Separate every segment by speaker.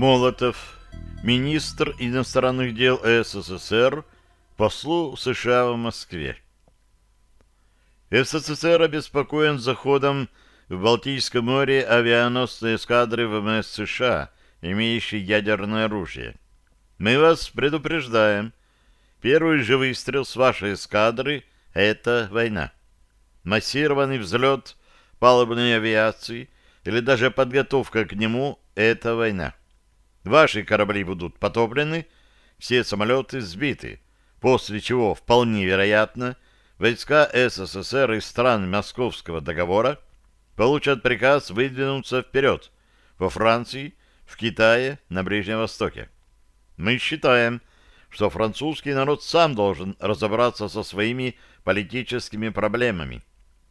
Speaker 1: Молотов, министр иностранных дел СССР, послу США в Москве. СССР обеспокоен заходом в Балтийском море авианосной эскадры ВМС США, имеющей ядерное оружие. Мы вас предупреждаем. Первый же выстрел с вашей эскадры — это война. Массированный взлет палубной авиации или даже подготовка к нему — это война. Ваши корабли будут потоплены, все самолеты сбиты, после чего, вполне вероятно, войска СССР и стран Московского договора получат приказ выдвинуться вперед во Франции, в Китае, на Ближнем Востоке. Мы считаем, что французский народ сам должен разобраться со своими политическими проблемами.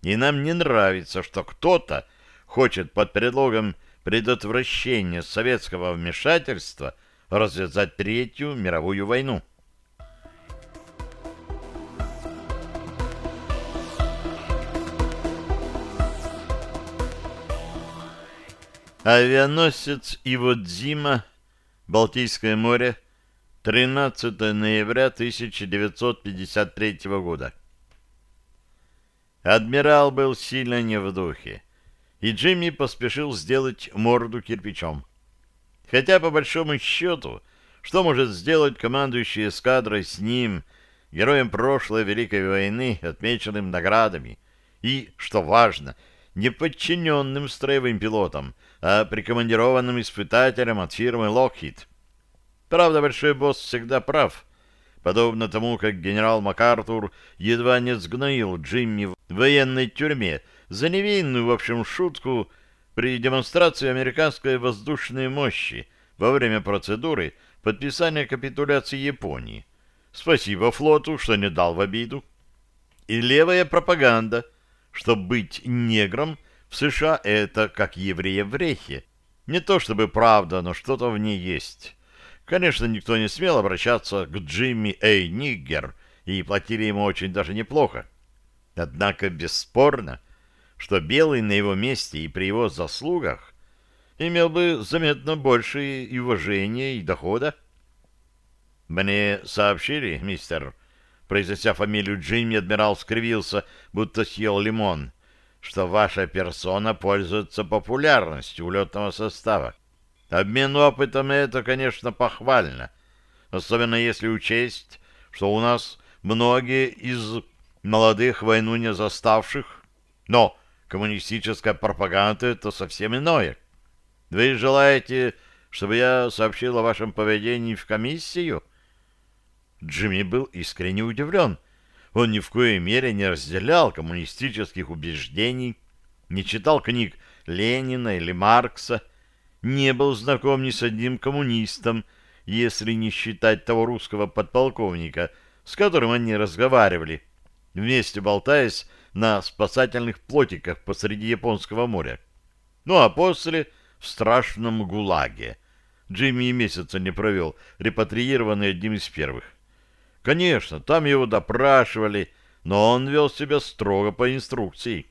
Speaker 1: И нам не нравится, что кто-то хочет под предлогом предотвращения советского вмешательства развязать Третью мировую войну. Авианосец Иводзима, Балтийское море, 13 ноября 1953 года. Адмирал был сильно не в духе и Джимми поспешил сделать морду кирпичом. Хотя, по большому счету, что может сделать командующий эскадрой с ним, героем прошлой Великой войны, отмеченным наградами, и, что важно, не подчиненным строевым пилотом, а прикомандированным испытателем от фирмы Lockheed. Правда, большой босс всегда прав, подобно тому, как генерал МакАртур едва не сгноил Джимми в военной тюрьме за невинную, в общем, шутку при демонстрации американской воздушной мощи во время процедуры подписания капитуляции Японии. Спасибо флоту, что не дал в обиду. И левая пропаганда, что быть негром в США это как еврея в рейхе. Не то чтобы правда, но что-то в ней есть. Конечно, никто не смел обращаться к Джимми Эй Ниггер, и платили ему очень даже неплохо. Однако, бесспорно, что Белый на его месте и при его заслугах имел бы заметно больше и уважения, и дохода. «Мне сообщили, мистер...» Произнося фамилию Джимми, адмирал скривился, будто съел лимон, что ваша персона пользуется популярностью у летного состава. Обмен опытом — это, конечно, похвально, особенно если учесть, что у нас многие из молодых войну не заставших, но коммунистическая пропаганда — это совсем иное. Вы желаете, чтобы я сообщил о вашем поведении в комиссию? Джимми был искренне удивлен. Он ни в коей мере не разделял коммунистических убеждений, не читал книг Ленина или Маркса, не был знаком ни с одним коммунистом, если не считать того русского подполковника, с которым они разговаривали, вместе болтаясь на спасательных плотиках посреди Японского моря. Ну а после в страшном ГУЛАГе. Джимми и месяца не провел, репатриированный одним из первых. Конечно, там его допрашивали, но он вел себя строго по инструкции.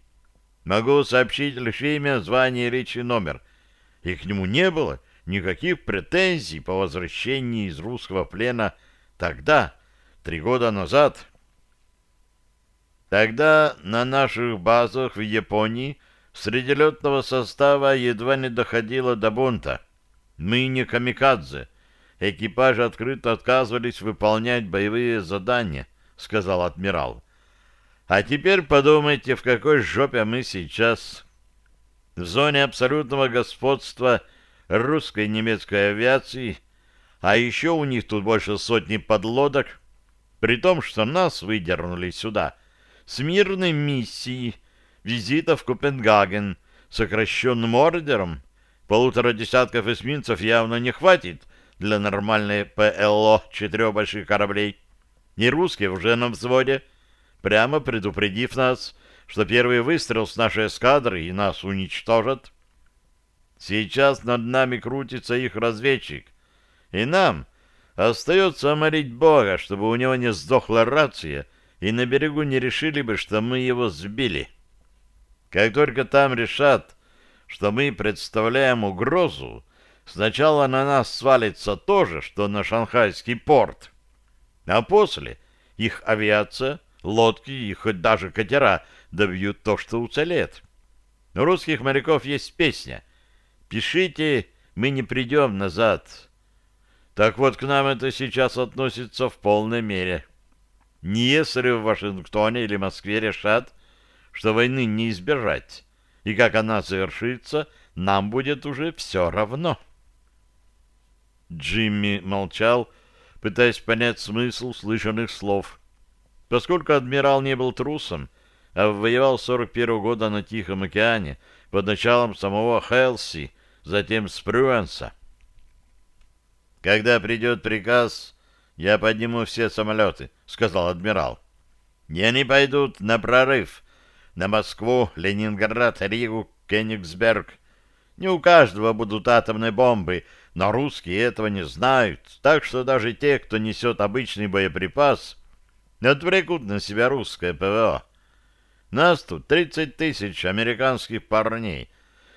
Speaker 1: Могу сообщить лишь имя, звание, речь и номер. И к нему не было никаких претензий по возвращении из русского плена тогда, три года назад. Тогда на наших базах в Японии среди летного состава едва не доходило до бунта. Мы не камикадзе. Экипажи открыто отказывались выполнять боевые задания, сказал адмирал. А теперь подумайте, в какой жопе мы сейчас. В зоне абсолютного господства русской и немецкой авиации, а еще у них тут больше сотни подлодок, при том, что нас выдернули сюда — с мирной миссией визита в Копенгаген сокращенным ордером полутора десятков эсминцев явно не хватит для нормальной ПЛО четырех больших кораблей. И русские уже на взводе, прямо предупредив нас, что первый выстрел с нашей эскадры и нас уничтожат. Сейчас над нами крутится их разведчик, и нам остается молить Бога, чтобы у него не сдохла рация — и на берегу не решили бы, что мы его сбили. Как только там решат, что мы представляем угрозу, сначала на нас свалится то же, что на шанхайский порт, а после их авиация, лодки и хоть даже катера добьют то, что уцелеет. У русских моряков есть песня «Пишите, мы не придем назад». Так вот, к нам это сейчас относится в полной мере. Не если в Вашингтоне или Москве решат, что войны не избежать, и как она завершится, нам будет уже все равно. Джимми молчал, пытаясь понять смысл слышанных слов. Поскольку адмирал не был трусом, а воевал 41 года на Тихом океане под началом самого Хелси, затем Спрюанса. «Когда придет приказ, я подниму все самолеты», — сказал адмирал. «И они пойдут на прорыв, на Москву, Ленинград, Ригу, Кенигсберг. Не у каждого будут атомные бомбы, но русские этого не знают, так что даже те, кто несет обычный боеприпас, отвлекут на себя русское ПВО. Нас тут 30 тысяч американских парней.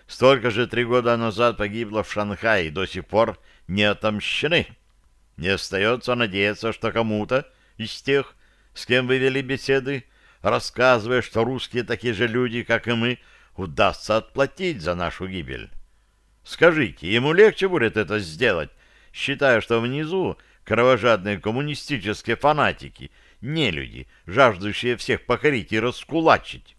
Speaker 1: Столько же три года назад погибло в Шанхае и до сих пор не отомщены. Не остается надеяться, что кому-то из тех, с кем вы вели беседы, рассказывая, что русские такие же люди, как и мы, удастся отплатить за нашу гибель. Скажите, ему легче будет это сделать, считая, что внизу кровожадные коммунистические фанатики, не люди, жаждущие всех покорить и раскулачить?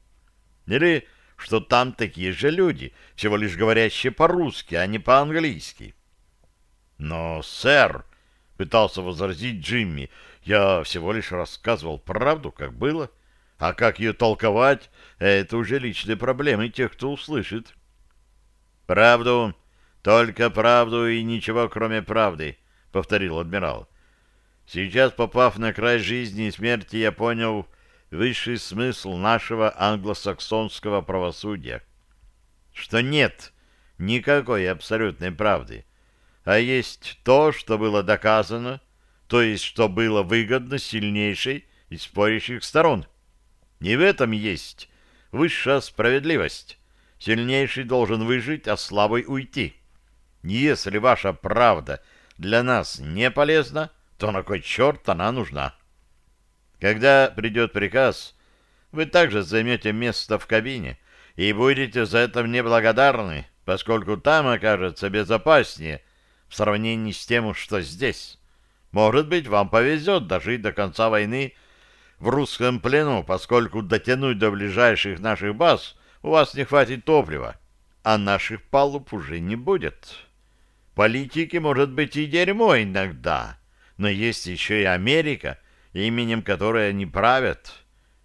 Speaker 1: Или что там такие же люди, всего лишь говорящие по-русски, а не по-английски? Но, сэр, пытался возразить Джимми, я всего лишь рассказывал правду, как было. — а как ее толковать, это уже личные проблемы тех, кто услышит. «Правду, только правду и ничего, кроме правды», — повторил адмирал. «Сейчас, попав на край жизни и смерти, я понял высший смысл нашего англосаксонского правосудия. Что нет никакой абсолютной правды, а есть то, что было доказано, то есть что было выгодно сильнейшей из спорящих сторон». Не в этом есть высшая справедливость. Сильнейший должен выжить, а слабый уйти. Если ваша правда для нас не полезна, то на кой черт она нужна? Когда придет приказ, вы также займете место в кабине и будете за это мне благодарны, поскольку там окажется безопаснее в сравнении с тем, что здесь. Может быть, вам повезет дожить до конца войны в русском плену, поскольку дотянуть до ближайших наших баз у вас не хватит топлива, а наших палуб уже не будет. Политики, может быть, и дерьмо иногда, но есть еще и Америка, именем которой они правят.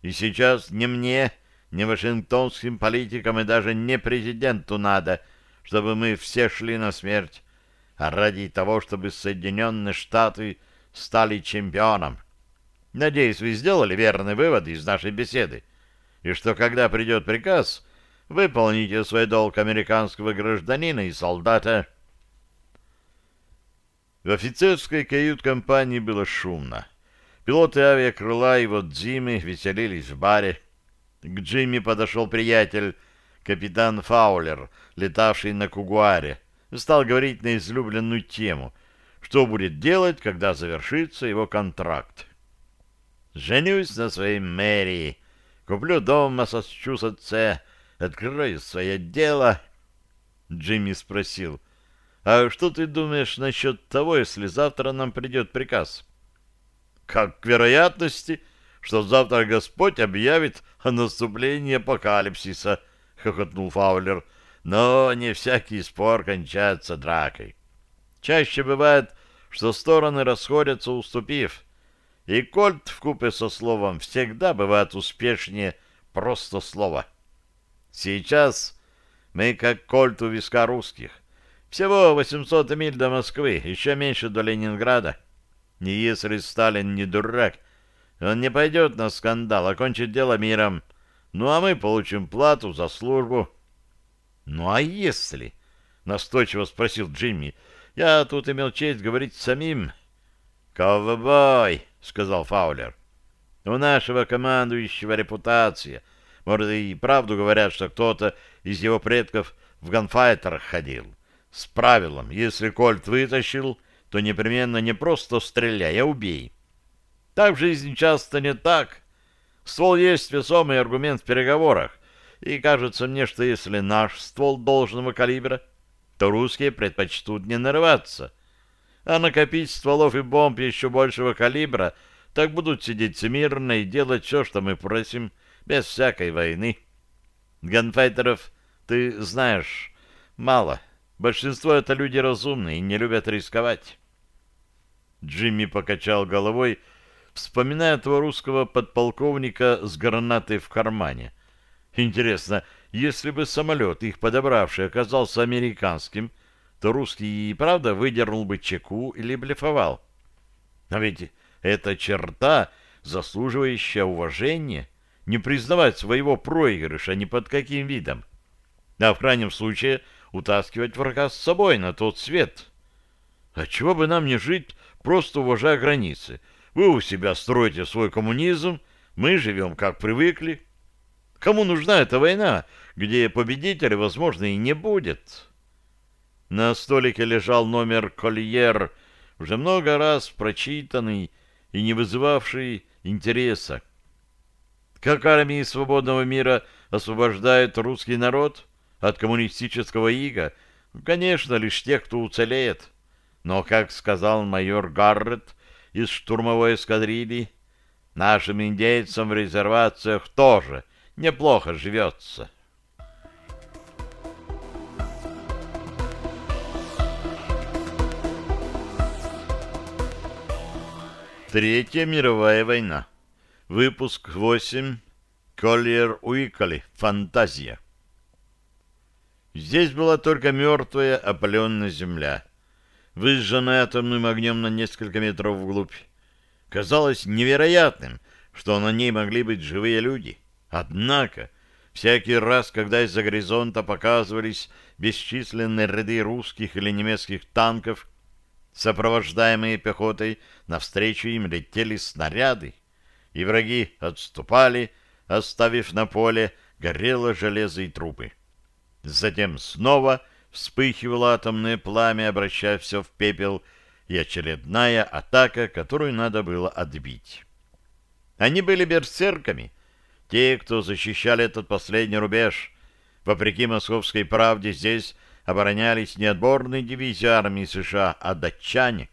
Speaker 1: И сейчас не мне, ни вашингтонским политикам и даже не президенту надо, чтобы мы все шли на смерть, а ради того, чтобы Соединенные Штаты стали чемпионом. Надеюсь, вы сделали верный вывод из нашей беседы, и что, когда придет приказ, выполните свой долг американского гражданина и солдата. В офицерской кают-компании было шумно. Пилоты авиакрыла и вот Джимми веселились в баре. К Джимми подошел приятель, капитан Фаулер, летавший на Кугуаре, стал говорить на излюбленную тему, что будет делать, когда завершится его контракт. Женюсь на своей мэрии, куплю дом в Массачусетсе, открою свое дело. Джимми спросил, а что ты думаешь насчет того, если завтра нам придет приказ? Как к вероятности, что завтра Господь объявит о наступлении апокалипсиса, хохотнул Фаулер, но не всякий спор кончается дракой. Чаще бывает, что стороны расходятся, уступив, и кольт в купе со словом всегда бывает успешнее просто слова. Сейчас мы как кольт у виска русских. Всего 800 миль до Москвы, еще меньше до Ленинграда. И если Сталин не дурак, он не пойдет на скандал, а кончит дело миром. Ну, а мы получим плату за службу. Ну, а если? Настойчиво спросил Джимми. Я тут имел честь говорить самим. Ковбой! сказал Фаулер. У нашего командующего репутация. Может, и правду говорят, что кто-то из его предков в ганфайтерах ходил. с правилом, если кольт вытащил, то непременно не просто стреляй, а убей. Так в жизни часто не так. Ствол есть весомый аргумент в переговорах, и кажется мне, что если наш ствол должного калибра, то русские предпочтут не нарываться. А накопить стволов и бомб еще большего калибра, так будут сидеть смирно и делать все, что мы просим, без всякой войны. Ганфайтеров, ты знаешь, мало. Большинство это люди разумные и не любят рисковать. Джимми покачал головой, вспоминая этого русского подполковника с гранатой в кармане. Интересно, если бы самолет, их подобравший, оказался американским, то русский и правда выдернул бы чеку или блефовал. А ведь это черта, заслуживающая уважения, не признавать своего проигрыша ни под каким видом, а в крайнем случае утаскивать врага с собой на тот свет. А чего бы нам не жить, просто уважая границы? Вы у себя строите свой коммунизм, мы живем как привыкли. Кому нужна эта война, где победителя, возможно, и не будет? На столике лежал номер «Кольер», уже много раз прочитанный и не вызывавший интереса. Как армии свободного мира освобождают русский народ от коммунистического ига? Конечно, лишь тех, кто уцелеет. Но, как сказал майор Гаррет из штурмовой эскадрильи, нашим индейцам в резервациях тоже неплохо живется. Третья мировая война. Выпуск 8. Коллиер Уиколи. Фантазия. Здесь была только мертвая опаленная земля, выжженная атомным огнем на несколько метров вглубь. Казалось невероятным, что на ней могли быть живые люди. Однако, всякий раз, когда из-за горизонта показывались бесчисленные ряды русских или немецких танков, Сопровождаемые пехотой, навстречу им летели снаряды, и враги отступали, оставив на поле горело железо и трупы. Затем снова вспыхивало атомное пламя, обращая все в пепел, и очередная атака, которую надо было отбить. Они были берсерками, те, кто защищали этот последний рубеж. Вопреки московской правде здесь оборонялись не отборные дивизии армии США, а датчане,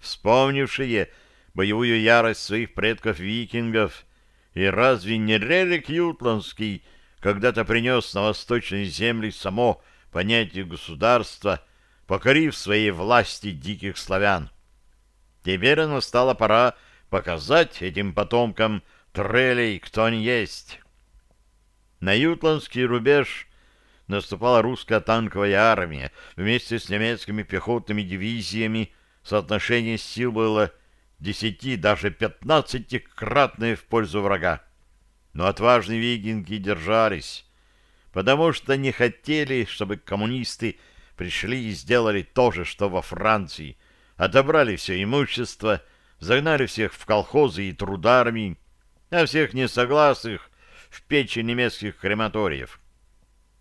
Speaker 1: вспомнившие боевую ярость своих предков-викингов. И разве не Рерик Ютландский когда-то принес на восточные земли само понятие государства, покорив своей власти диких славян? Теперь настала пора показать этим потомкам трелей, кто они есть. На Ютландский рубеж наступала русская танковая армия вместе с немецкими пехотными дивизиями. Соотношение сил было десяти, даже пятнадцатикратное в пользу врага. Но отважные викинги держались, потому что не хотели, чтобы коммунисты пришли и сделали то же, что во Франции. Отобрали все имущество, загнали всех в колхозы и трудармии, а всех несогласных в печи немецких крематориев.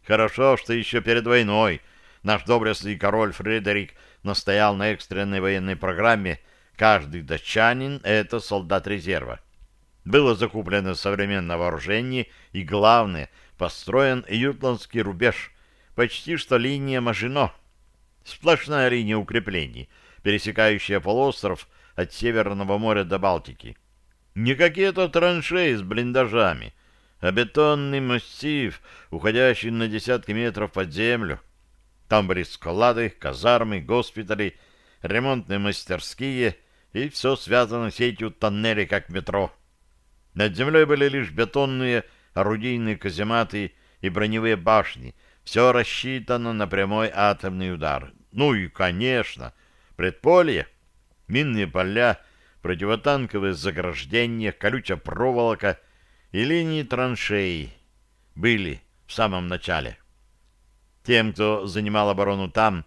Speaker 1: Хорошо, что еще перед войной наш доблестный король Фредерик настоял на экстренной военной программе «Каждый датчанин — это солдат резерва». Было закуплено современное вооружение и, главное, построен ютландский рубеж, почти что линия Мажино. Сплошная линия укреплений, пересекающая полуостров от Северного моря до Балтики. Не какие-то траншеи с блиндажами, а бетонный массив, уходящий на десятки метров под землю. Там были склады, казармы, госпитали, ремонтные мастерские и все связано сетью тоннелей, как метро. Над землей были лишь бетонные орудийные казематы и броневые башни. Все рассчитано на прямой атомный удар. Ну и, конечно, предполье, минные поля, противотанковые заграждения, колючая проволока — и линии траншей были в самом начале. Тем, кто занимал оборону там,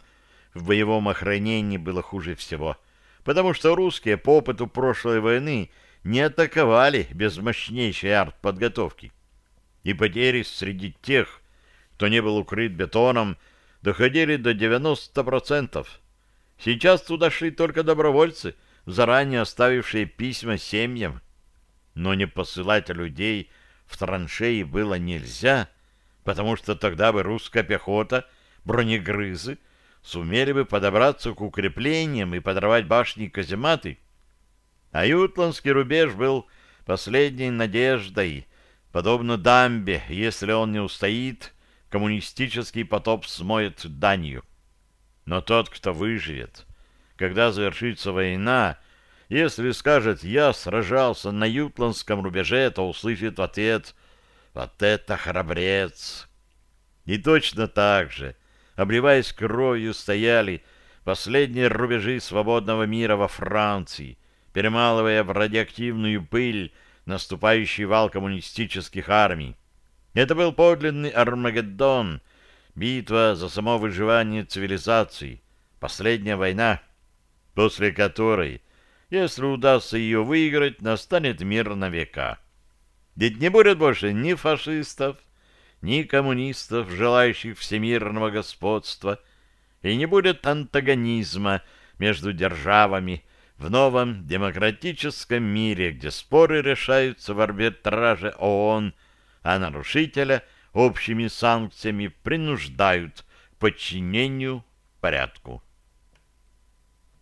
Speaker 1: в боевом охранении было хуже всего, потому что русские по опыту прошлой войны не атаковали без мощнейшей артподготовки. И потери среди тех, кто не был укрыт бетоном, доходили до 90%. Сейчас туда шли только добровольцы, заранее оставившие письма семьям. Но не посылать людей в траншеи было нельзя, потому что тогда бы русская пехота, бронегрызы, сумели бы подобраться к укреплениям и подорвать башни и казематы. А Ютландский рубеж был последней надеждой, подобно дамбе, если он не устоит, коммунистический потоп смоет Данию. Но тот, кто выживет, когда завершится война, если скажет «я сражался на Ютландском рубеже», то услышит в ответ «вот это храбрец». И точно так же, обливаясь кровью, стояли последние рубежи свободного мира во Франции, перемалывая в радиоактивную пыль наступающий вал коммунистических армий. Это был подлинный Армагеддон, битва за само выживание цивилизации, последняя война, после которой, если удастся ее выиграть, настанет мир на века. Ведь не будет больше ни фашистов, ни коммунистов, желающих всемирного господства, и не будет антагонизма между державами в новом демократическом мире, где споры решаются в арбитраже ООН, а нарушителя общими санкциями принуждают к подчинению порядку.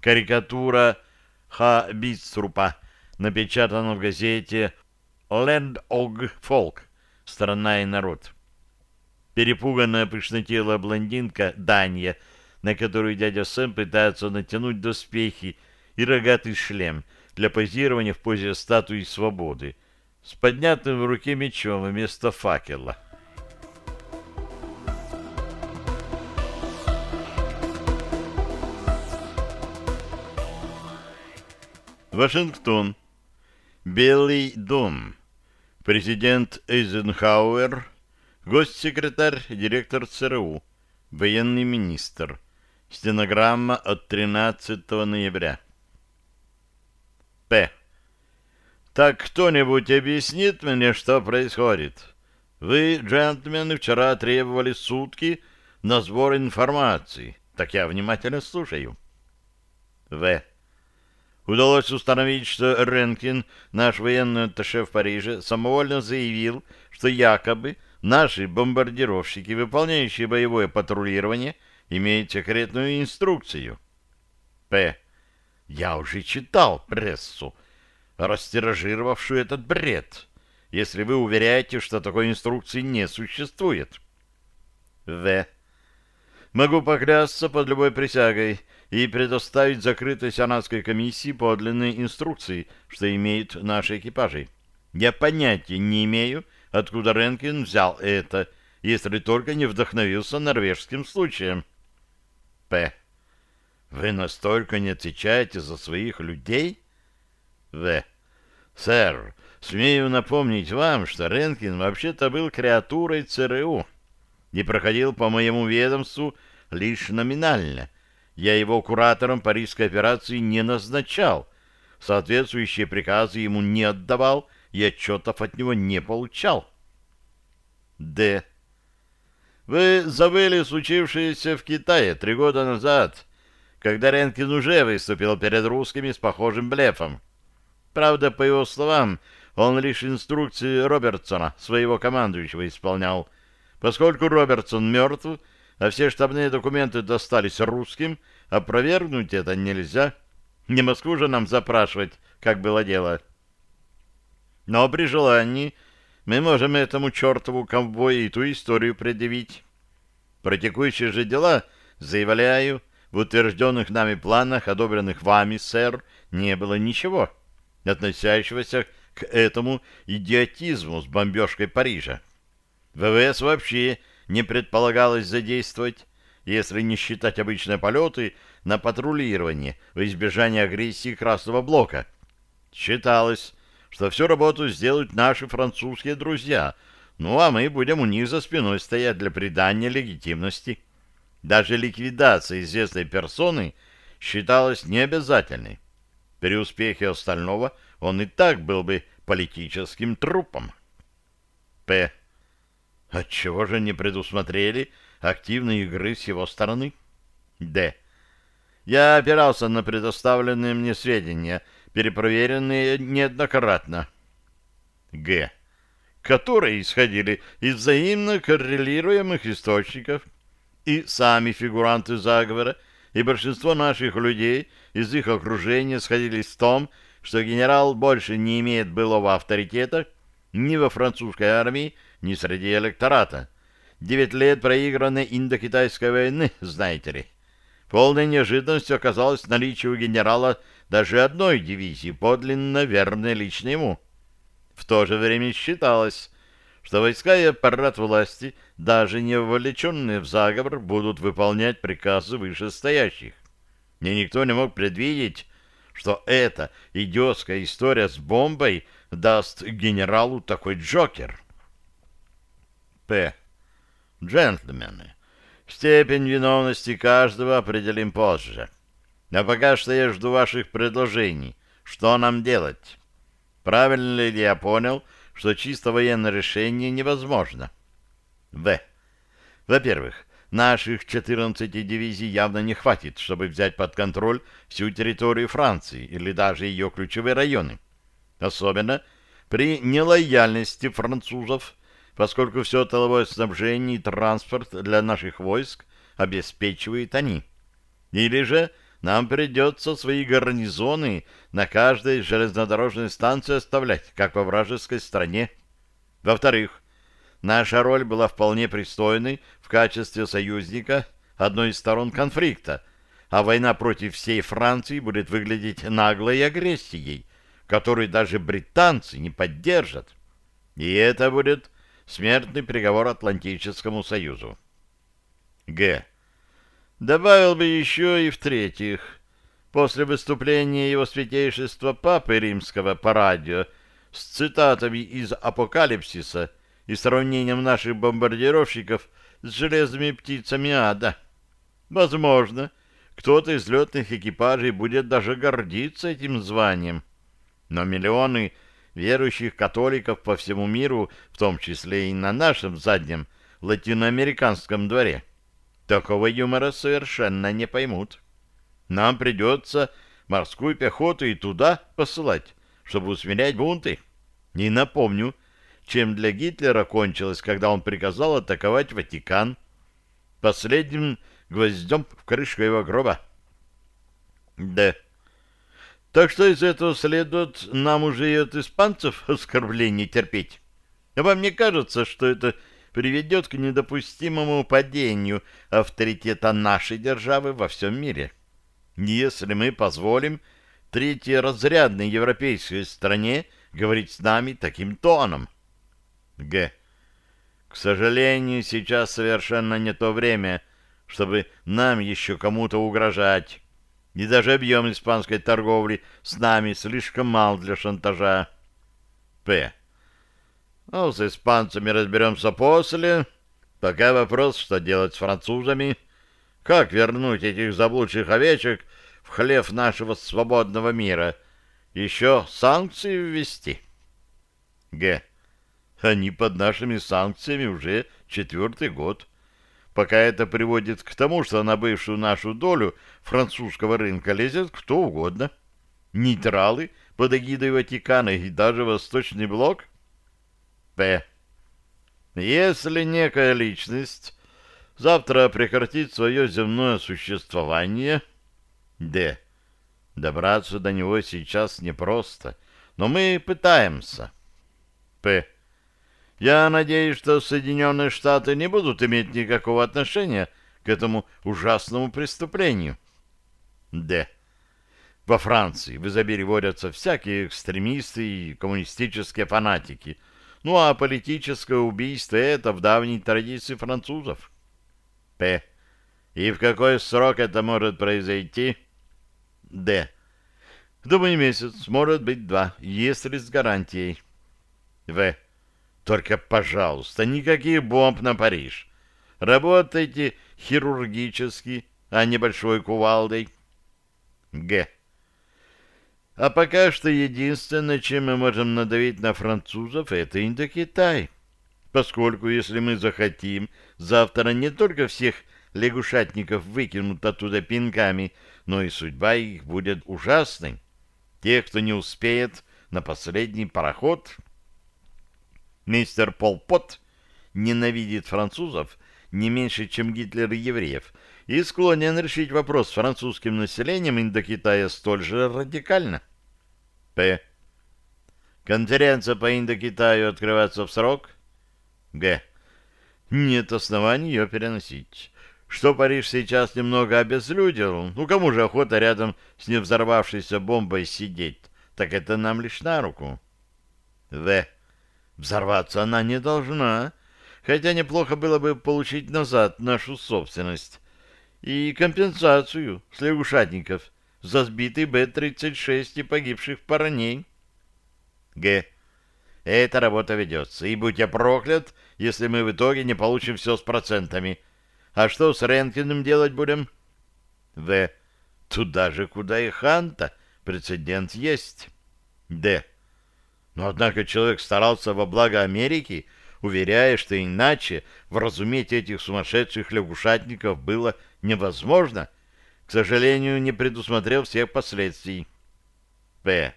Speaker 1: Карикатура Ха Битсрупа напечатана в газете «Land of Folk» «Страна и народ». Перепуганная пышнотелая блондинка Данья, на которую дядя Сэм пытается натянуть доспехи и рогатый шлем для позирования в позе статуи свободы, с поднятым в руке мечом вместо факела. Вашингтон. Белый дом. Президент Эйзенхауэр, госсекретарь, директор ЦРУ, военный министр. Стенограмма от 13 ноября. П. Так кто-нибудь объяснит мне, что происходит? Вы, джентльмены, вчера требовали сутки на сбор информации. Так я внимательно слушаю. В. Удалось установить, что Ренкин, наш военный атташе в Париже, самовольно заявил, что якобы наши бомбардировщики, выполняющие боевое патрулирование, имеют секретную инструкцию. П. Я уже читал прессу, растиражировавшую этот бред, если вы уверяете, что такой инструкции не существует. В. Могу поклясться под любой присягой и предоставить закрытой сенатской комиссии подлинные инструкции, что имеют наши экипажи. Я понятия не имею, откуда Ренкин взял это, если только не вдохновился норвежским случаем. П. Вы настолько не отвечаете за своих людей? В. Сэр, смею напомнить вам, что Ренкин вообще-то был креатурой ЦРУ и проходил по моему ведомству лишь номинально. Я его куратором парижской операции не назначал, соответствующие приказы ему не отдавал и отчетов от него не получал. Д. Вы забыли случившееся в Китае три года назад, когда Ренкин уже выступил перед русскими с похожим блефом. Правда, по его словам, он лишь инструкции Робертсона, своего командующего, исполнял. Поскольку Робертсон мертв, а все штабные документы достались русским, опровергнуть это нельзя. Не Москву же нам запрашивать, как было дело. Но при желании мы можем этому чертову ковбою и ту историю предъявить. Про текущие же дела заявляю, в утвержденных нами планах, одобренных вами, сэр, не было ничего, относящегося к этому идиотизму с бомбежкой Парижа. ВВС вообще не предполагалось задействовать, если не считать обычные полеты на патрулирование в избежание агрессии Красного Блока. Считалось, что всю работу сделают наши французские друзья, ну а мы будем у них за спиной стоять для придания легитимности. Даже ликвидация известной персоны считалась необязательной. При успехе остального он и так был бы политическим трупом. П. Отчего же не предусмотрели активной игры с его стороны. Д. Я опирался на предоставленные мне сведения, перепроверенные неоднократно. Г. Которые исходили из взаимно коррелируемых источников. И сами фигуранты заговора, и большинство наших людей из их окружения сходились в том, что генерал больше не имеет былого авторитета ни во французской армии, ни среди электората. Девять лет проигранной индокитайской войны, знаете ли. Полной неожиданностью оказалось наличие у генерала даже одной дивизии, подлинно верной лично ему. В то же время считалось, что войска и аппарат власти, даже не вовлеченные в заговор, будут выполнять приказы вышестоящих. И никто не мог предвидеть, что эта идиотская история с бомбой даст генералу такой джокер. П. Джентльмены, степень виновности каждого определим позже. А пока что я жду ваших предложений. Что нам делать? Правильно ли я понял, что чисто военное решение невозможно? В. Во-первых, наших 14 дивизий явно не хватит, чтобы взять под контроль всю территорию Франции или даже ее ключевые районы. Особенно при нелояльности французов, поскольку все тыловое снабжение и транспорт для наших войск обеспечивают они. Или же нам придется свои гарнизоны на каждой железнодорожной станции оставлять, как во вражеской стране. Во-вторых, наша роль была вполне пристойной в качестве союзника одной из сторон конфликта, а война против всей Франции будет выглядеть наглой агрессией, которую даже британцы не поддержат. И это будет смертный приговор Атлантическому Союзу. Г. Добавил бы еще и в-третьих, после выступления его святейшества Папы Римского по радио с цитатами из Апокалипсиса и сравнением наших бомбардировщиков с железными птицами ада. Возможно, кто-то из летных экипажей будет даже гордиться этим званием. Но миллионы верующих католиков по всему миру, в том числе и на нашем заднем латиноамериканском дворе, Такого юмора совершенно не поймут. Нам придется морскую пехоту и туда посылать, чтобы усмирять бунты. Не напомню, чем для Гитлера кончилось, когда он приказал атаковать Ватикан последним гвоздем в крышку его гроба. Да. Так что из этого следует нам уже и от испанцев оскорбление терпеть. А вам не кажется, что это приведет к недопустимому падению авторитета нашей державы во всем мире. Если мы позволим третьеразрядной европейской стране говорить с нами таким тоном. Г. К сожалению, сейчас совершенно не то время, чтобы нам еще кому-то угрожать. И даже объем испанской торговли с нами слишком мал для шантажа. П. Ну, с испанцами разберемся после. Пока вопрос, что делать с французами. Как вернуть этих заблудших овечек в хлев нашего свободного мира? Еще санкции ввести? Г. Они под нашими санкциями уже четвертый год. Пока это приводит к тому, что на бывшую нашу долю французского рынка лезет кто угодно. Нейтралы под эгидой Ватикана и даже Восточный блок — П. Если некая личность завтра прекратит свое земное существование, Д. Добраться до него сейчас непросто, но мы пытаемся. П. Я надеюсь, что Соединенные Штаты не будут иметь никакого отношения к этому ужасному преступлению. Д. Во Франции в изобилии водятся всякие экстремисты и коммунистические фанатики – ну а политическое убийство — это в давней традиции французов. П. И в какой срок это может произойти? Д. Думаю, месяц, может быть два, если с гарантией. В. Только, пожалуйста, никаких бомб на Париж. Работайте хирургически, а не большой кувалдой. Г. А пока что единственное, чем мы можем надавить на французов, это Индокитай. поскольку, если мы захотим, завтра не только всех лягушатников выкинут оттуда пинками, но и судьба их будет ужасной. Те, кто не успеет на последний пароход. Мистер Пол Пот ненавидит французов не меньше, чем Гитлер евреев, и склонен решить вопрос с французским населением Индокитая столь же радикально. П. Конференция по Индокитаю открывается в срок? Г. Нет оснований ее переносить. Что Париж сейчас немного обезлюдил, ну кому же охота рядом с невзорвавшейся бомбой сидеть, так это нам лишь на руку. В. Взорваться она не должна, хотя неплохо было бы получить назад нашу собственность и компенсацию с лягушатников за сбитый Б-36 и погибших парней. Г. Эта работа ведется, и будь я проклят, если мы в итоге не получим все с процентами. А что с Ренкиным делать будем? В. Туда же, куда и Ханта. Прецедент есть. Д. Но, однако, человек старался во благо Америки, уверяя, что иначе вразуметь этих сумасшедших лягушатников было невозможно, к сожалению, не предусмотрел всех последствий. П.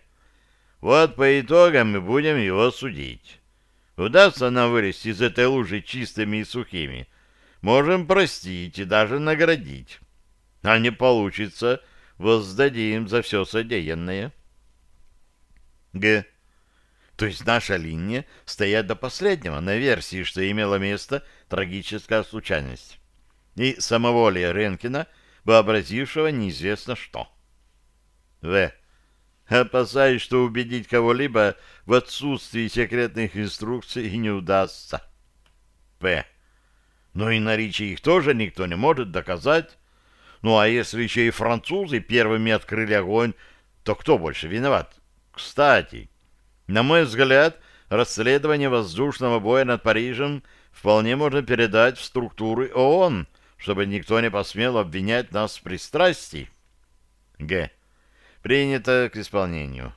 Speaker 1: Вот по итогам мы будем его судить. Удастся нам вылезти из этой лужи чистыми и сухими, можем простить и даже наградить. А не получится, воздадим за все содеянное. Г. То есть наша линия стоят до последнего на версии, что имела место трагическая случайность. И самоволие Ренкина, вообразившего неизвестно что. В. Опасаюсь, что убедить кого-либо в отсутствии секретных инструкций не удастся. П. Но и наличие их тоже никто не может доказать. Ну а если еще и французы первыми открыли огонь, то кто больше виноват? Кстати, на мой взгляд, расследование воздушного боя над Парижем вполне можно передать в структуры ООН, чтобы никто не посмел обвинять нас в пристрастии. Г. Принято к исполнению.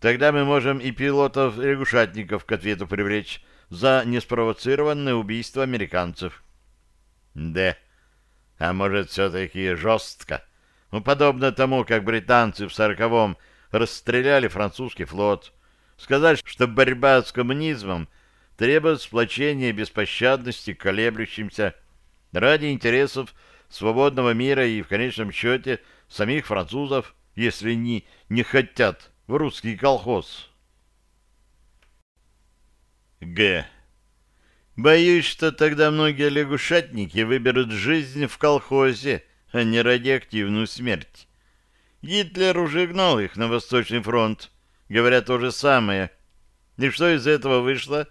Speaker 1: Тогда мы можем и пилотов-лягушатников к ответу привлечь за неспровоцированное убийство американцев. Д. А может, все-таки жестко? Ну, подобно тому, как британцы в сороковом расстреляли французский флот. Сказать, что борьба с коммунизмом требует сплочения и беспощадности колеблющимся ради интересов свободного мира и, в конечном счете, самих французов, если они не хотят в русский колхоз. Г. Боюсь, что тогда многие лягушатники выберут жизнь в колхозе, а не радиоактивную смерть. Гитлер уже гнал их на Восточный фронт, говоря то же самое. И что из этого вышло?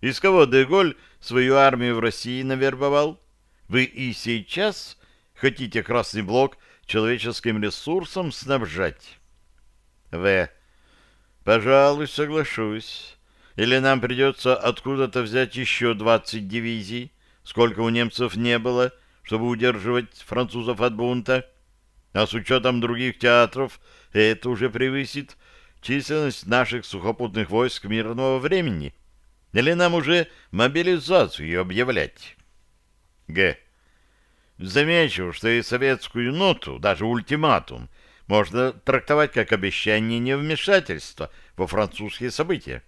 Speaker 1: Из кого Деголь свою армию в России навербовал? Вы и сейчас хотите Красный Блок человеческим ресурсом снабжать? В. Пожалуй, соглашусь. Или нам придется откуда-то взять еще 20 дивизий, сколько у немцев не было, чтобы удерживать французов от бунта? А с учетом других театров это уже превысит численность наших сухопутных войск мирного времени. Или нам уже мобилизацию объявлять? Г. Замечу, что и советскую ноту, даже ультиматум, можно трактовать как обещание невмешательства во французские события.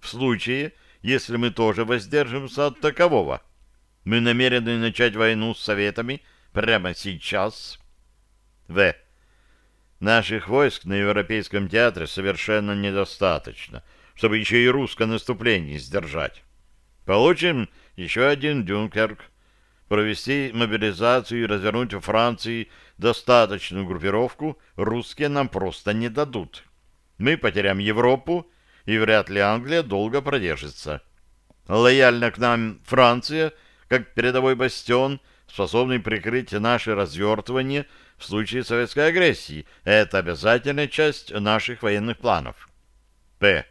Speaker 1: В случае, если мы тоже воздержимся от такового, мы намерены начать войну с Советами прямо сейчас. В. Наших войск на Европейском театре совершенно недостаточно, чтобы еще и русское наступление сдержать. Получим еще один Дюнкерк, провести мобилизацию и развернуть во Франции достаточную группировку, русские нам просто не дадут. Мы потеряем Европу, и вряд ли Англия долго продержится. Лояльна к нам Франция, как передовой бастион, способный прикрыть наше развертывание в случае советской агрессии. Это обязательная часть наших военных планов. П.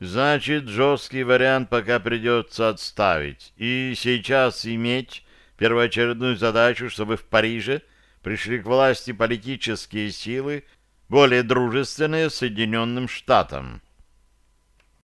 Speaker 1: Значит, жесткий вариант пока придется отставить. И сейчас иметь первоочередную задачу, чтобы в Париже пришли к власти политические силы, более дружественные Соединенным Штатам.